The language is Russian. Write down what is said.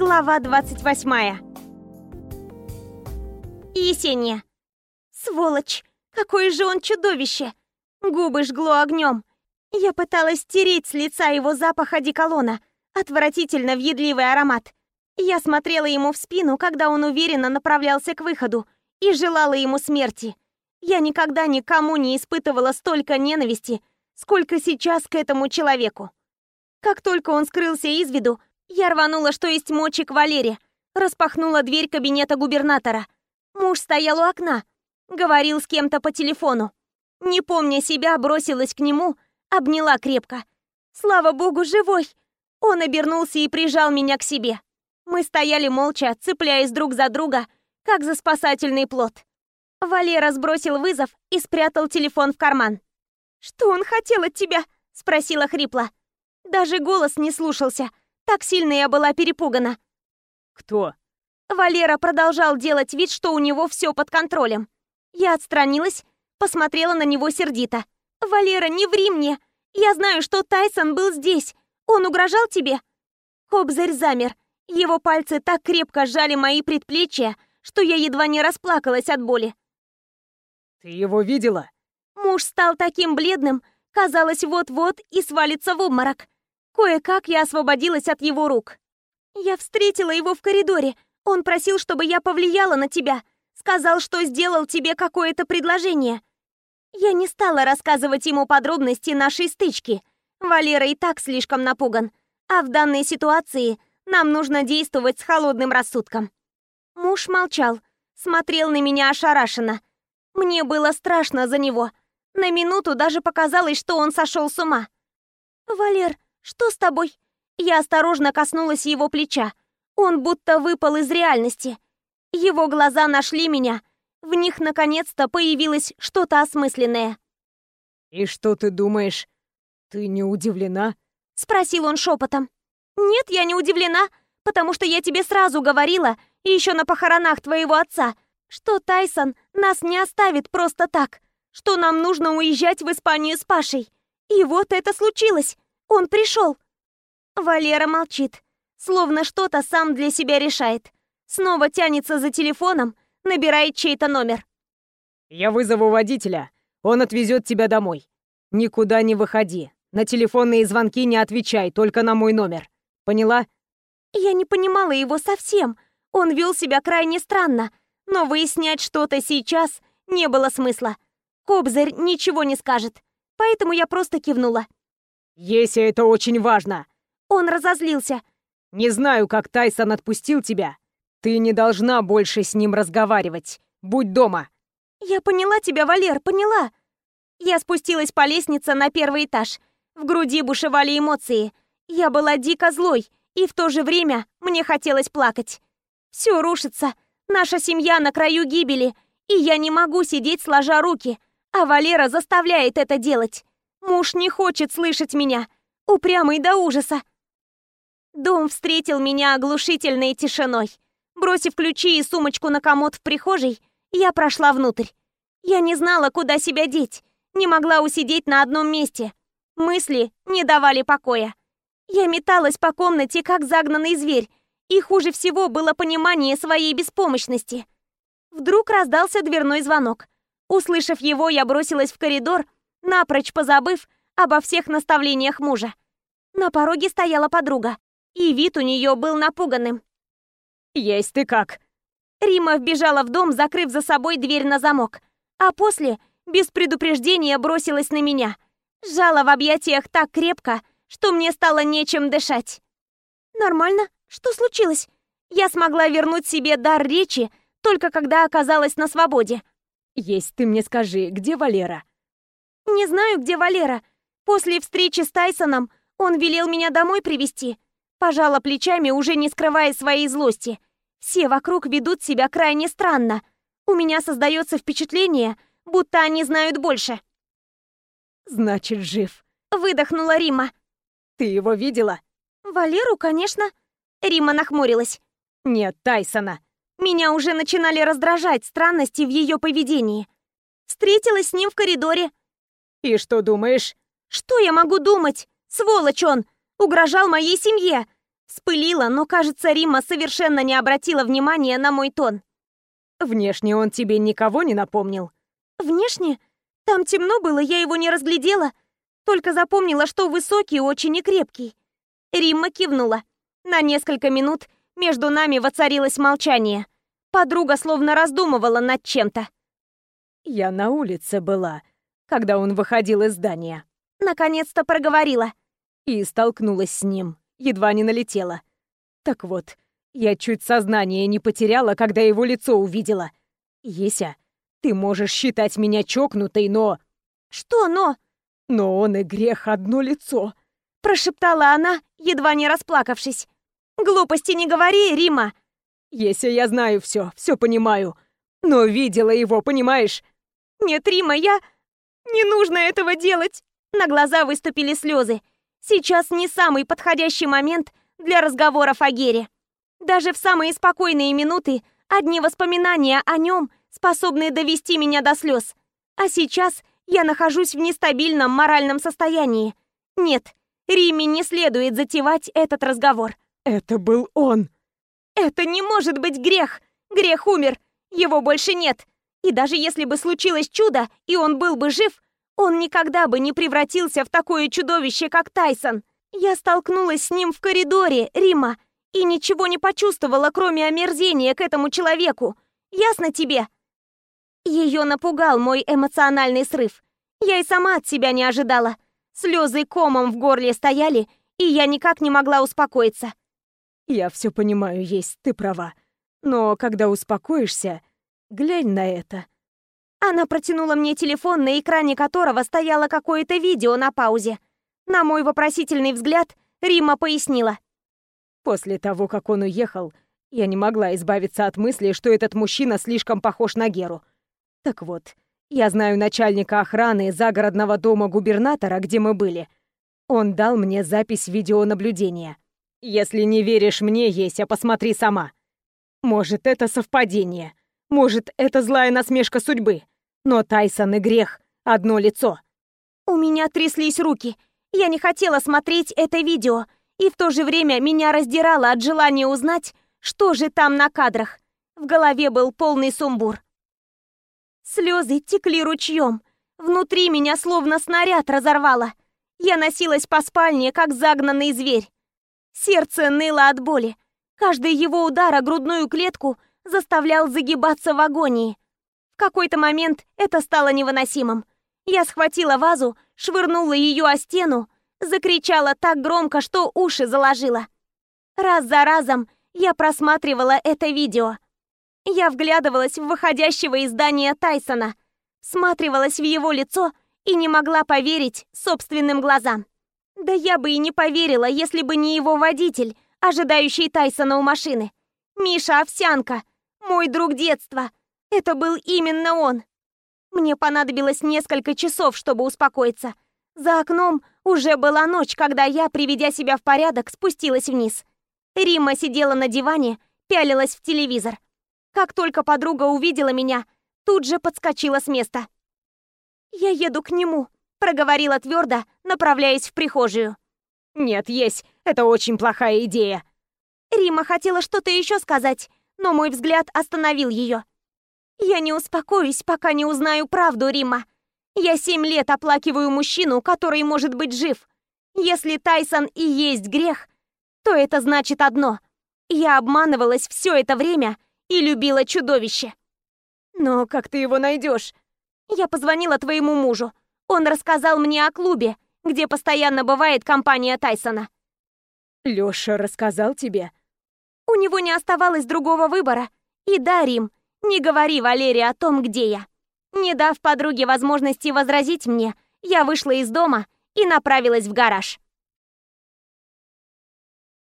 Глава 28. Есения. Сволочь! Какое же он чудовище! Губы жгло огнем. Я пыталась стереть с лица его запах одеколона. Отвратительно въедливый аромат. Я смотрела ему в спину, когда он уверенно направлялся к выходу, и желала ему смерти. Я никогда никому не испытывала столько ненависти, сколько сейчас к этому человеку. Как только он скрылся из виду, я рванула, что есть мочи к Валере, распахнула дверь кабинета губернатора. Муж стоял у окна, говорил с кем-то по телефону. Не помня себя, бросилась к нему, обняла крепко. Слава богу, живой! Он обернулся и прижал меня к себе. Мы стояли молча, цепляясь друг за друга, как за спасательный плод. Валера сбросил вызов и спрятал телефон в карман. «Что он хотел от тебя?» — спросила хрипло. Даже голос не слушался. Так сильно я была перепугана. «Кто?» Валера продолжал делать вид, что у него все под контролем. Я отстранилась, посмотрела на него сердито. «Валера, не ври мне! Я знаю, что Тайсон был здесь. Он угрожал тебе?» Кобзарь замер. Его пальцы так крепко сжали мои предплечья, что я едва не расплакалась от боли. «Ты его видела?» Муж стал таким бледным, казалось, вот-вот и свалится в обморок. Кое-как я освободилась от его рук. Я встретила его в коридоре. Он просил, чтобы я повлияла на тебя. Сказал, что сделал тебе какое-то предложение. Я не стала рассказывать ему подробности нашей стычки. Валера и так слишком напуган. А в данной ситуации нам нужно действовать с холодным рассудком. Муж молчал, смотрел на меня ошарашенно. Мне было страшно за него. На минуту даже показалось, что он сошел с ума. «Валер, что с тобой?» Я осторожно коснулась его плеча. Он будто выпал из реальности. Его глаза нашли меня. В них наконец-то появилось что-то осмысленное. «И что ты думаешь? Ты не удивлена?» Спросил он шепотом. «Нет, я не удивлена, потому что я тебе сразу говорила, еще на похоронах твоего отца, что Тайсон нас не оставит просто так, что нам нужно уезжать в Испанию с Пашей. И вот это случилось. Он пришел. Валера молчит, словно что-то сам для себя решает. Снова тянется за телефоном, набирает чей-то номер. «Я вызову водителя. Он отвезет тебя домой. Никуда не выходи. На телефонные звонки не отвечай, только на мой номер. Поняла?» Я не понимала его совсем. Он вел себя крайне странно, но выяснять что-то сейчас не было смысла. Кобзарь ничего не скажет, поэтому я просто кивнула. «Если это очень важно!» Он разозлился. «Не знаю, как Тайсон отпустил тебя. Ты не должна больше с ним разговаривать. Будь дома!» «Я поняла тебя, Валер, поняла!» Я спустилась по лестнице на первый этаж. В груди бушевали эмоции. Я была дико злой, и в то же время мне хотелось плакать. Все рушится. Наша семья на краю гибели, и я не могу сидеть сложа руки, а Валера заставляет это делать. Муж не хочет слышать меня, упрямый до ужаса. Дом встретил меня оглушительной тишиной. Бросив ключи и сумочку на комод в прихожей, я прошла внутрь. Я не знала, куда себя деть, не могла усидеть на одном месте. Мысли не давали покоя. Я металась по комнате, как загнанный зверь, и хуже всего было понимание своей беспомощности. Вдруг раздался дверной звонок. Услышав его, я бросилась в коридор, напрочь позабыв обо всех наставлениях мужа. На пороге стояла подруга, и вид у нее был напуганным. «Есть ты как!» Рима вбежала в дом, закрыв за собой дверь на замок, а после, без предупреждения, бросилась на меня. Сжала в объятиях так крепко, что мне стало нечем дышать. «Нормально?» Что случилось? Я смогла вернуть себе дар речи только когда оказалась на свободе. Есть ты мне скажи, где Валера? Не знаю, где Валера. После встречи с Тайсоном он велел меня домой привести. Пожала плечами, уже не скрывая своей злости. Все вокруг ведут себя крайне странно. У меня создается впечатление, будто они знают больше. Значит, жив. Выдохнула Рима. Ты его видела? Валеру, конечно. Рима нахмурилась. «Нет, Тайсона». Меня уже начинали раздражать странности в ее поведении. Встретилась с ним в коридоре. «И что думаешь?» «Что я могу думать? Сволочь он! Угрожал моей семье! Спылила, но, кажется, Рима совершенно не обратила внимания на мой тон. Внешне он тебе никого не напомнил? Внешне? Там темно было, я его не разглядела. Только запомнила, что высокий, очень и крепкий. Римма кивнула. На несколько минут между нами воцарилось молчание. Подруга словно раздумывала над чем-то. «Я на улице была, когда он выходил из здания». Наконец-то проговорила. И столкнулась с ним, едва не налетела. Так вот, я чуть сознание не потеряла, когда его лицо увидела. Еся, ты можешь считать меня чокнутой, но... Что «но»? Но он и грех одно лицо. Прошептала она, едва не расплакавшись. Глупости не говори, Рима. Еся, я знаю все, все понимаю. Но видела его, понимаешь? Нет, Рима, я... Не нужно этого делать. На глаза выступили слезы. Сейчас не самый подходящий момент для разговоров о Гере. Даже в самые спокойные минуты одни воспоминания о нем способны довести меня до слез. А сейчас я нахожусь в нестабильном моральном состоянии. Нет, Риме не следует затевать этот разговор. Это был он. Это не может быть грех. Грех умер. Его больше нет. И даже если бы случилось чудо, и он был бы жив, он никогда бы не превратился в такое чудовище, как Тайсон. Я столкнулась с ним в коридоре, Рима, и ничего не почувствовала, кроме омерзения к этому человеку. Ясно тебе? Ее напугал мой эмоциональный срыв. Я и сама от себя не ожидала. Слезы комом в горле стояли, и я никак не могла успокоиться. Я все понимаю, есть, ты права. Но когда успокоишься, глянь на это. Она протянула мне телефон, на экране которого стояло какое-то видео на паузе. На мой вопросительный взгляд Рима пояснила. После того, как он уехал, я не могла избавиться от мысли, что этот мужчина слишком похож на Геру. Так вот, я знаю начальника охраны загородного дома губернатора, где мы были. Он дал мне запись видеонаблюдения. Если не веришь мне, Еся, посмотри сама. Может, это совпадение. Может, это злая насмешка судьбы. Но Тайсон и грех — одно лицо. У меня тряслись руки. Я не хотела смотреть это видео, и в то же время меня раздирало от желания узнать, что же там на кадрах. В голове был полный сумбур. Слезы текли ручьем. Внутри меня словно снаряд разорвало. Я носилась по спальне, как загнанный зверь. Сердце ныло от боли. Каждый его удар о грудную клетку заставлял загибаться в агонии. В какой-то момент это стало невыносимым. Я схватила вазу, швырнула ее о стену, закричала так громко, что уши заложила. Раз за разом я просматривала это видео. Я вглядывалась в выходящего из здания Тайсона, всматривалась в его лицо и не могла поверить собственным глазам. Да я бы и не поверила, если бы не его водитель, ожидающий Тайсона у машины. Миша Овсянка, мой друг детства. Это был именно он. Мне понадобилось несколько часов, чтобы успокоиться. За окном уже была ночь, когда я, приведя себя в порядок, спустилась вниз. Римма сидела на диване, пялилась в телевизор. Как только подруга увидела меня, тут же подскочила с места. «Я еду к нему», — проговорила твердо, направляясь в прихожую. «Нет, есть, это очень плохая идея». Рима хотела что-то еще сказать, но мой взгляд остановил ее. «Я не успокоюсь, пока не узнаю правду, Рима. Я семь лет оплакиваю мужчину, который может быть жив. Если Тайсон и есть грех, то это значит одно. Я обманывалась все это время и любила чудовище. Но как ты его найдешь? Я позвонила твоему мужу. Он рассказал мне о клубе, где постоянно бывает компания Тайсона. Лёша рассказал тебе? У него не оставалось другого выбора. И да, Рим, не говори Валерии о том, где я. Не дав подруге возможности возразить мне, я вышла из дома и направилась в гараж.